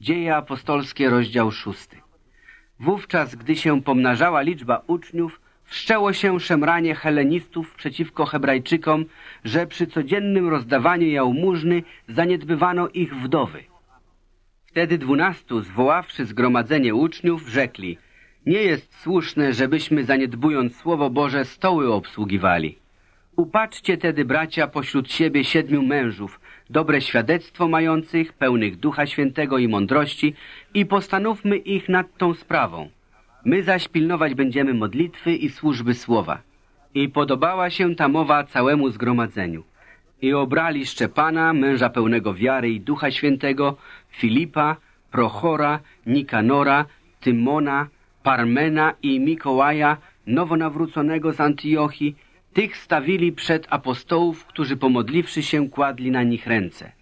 Dzieje apostolskie, rozdział szósty. Wówczas, gdy się pomnażała liczba uczniów, wszczęło się szemranie helenistów przeciwko hebrajczykom, że przy codziennym rozdawaniu jałmużny zaniedbywano ich wdowy. Wtedy dwunastu, zwoławszy zgromadzenie uczniów, rzekli Nie jest słuszne, żebyśmy zaniedbując Słowo Boże stoły obsługiwali. Upatrzcie tedy, bracia, pośród siebie siedmiu mężów, dobre świadectwo mających, pełnych Ducha Świętego i mądrości i postanówmy ich nad tą sprawą. My zaś pilnować będziemy modlitwy i służby słowa. I podobała się ta mowa całemu zgromadzeniu. I obrali Szczepana, męża pełnego wiary i Ducha Świętego, Filipa, Prochora, Nikanora, Tymona, Parmena i Mikołaja, nowonawróconego z Antiochii, tych stawili przed apostołów, którzy pomodliwszy się kładli na nich ręce.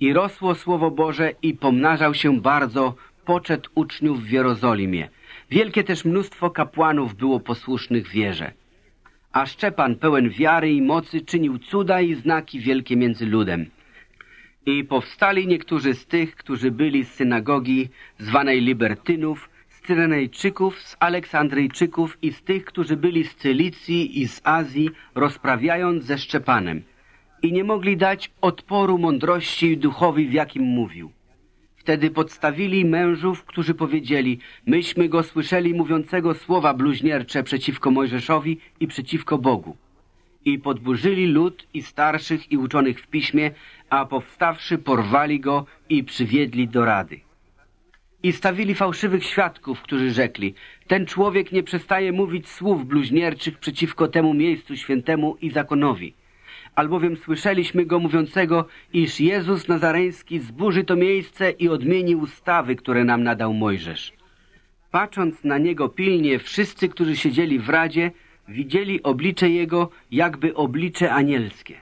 I rosło Słowo Boże i pomnażał się bardzo poczet uczniów w Jerozolimie. Wielkie też mnóstwo kapłanów było posłusznych wierze. A Szczepan pełen wiary i mocy czynił cuda i znaki wielkie między ludem. I powstali niektórzy z tych, którzy byli z synagogi zwanej Libertynów, Cyrenejczyków, z Aleksandryjczyków i z tych, którzy byli z Cylicji i z Azji, rozprawiając ze Szczepanem. I nie mogli dać odporu mądrości i duchowi, w jakim mówił. Wtedy podstawili mężów, którzy powiedzieli, myśmy go słyszeli mówiącego słowa bluźniercze przeciwko Mojżeszowi i przeciwko Bogu. I podburzyli lud i starszych i uczonych w piśmie, a powstawszy porwali go i przywiedli do rady. I stawili fałszywych świadków, którzy rzekli, ten człowiek nie przestaje mówić słów bluźnierczych przeciwko temu miejscu świętemu i zakonowi. Albowiem słyszeliśmy go mówiącego, iż Jezus Nazareński zburzy to miejsce i odmieni ustawy, które nam nadał Mojżesz. Patrząc na niego pilnie, wszyscy, którzy siedzieli w radzie, widzieli oblicze jego jakby oblicze anielskie.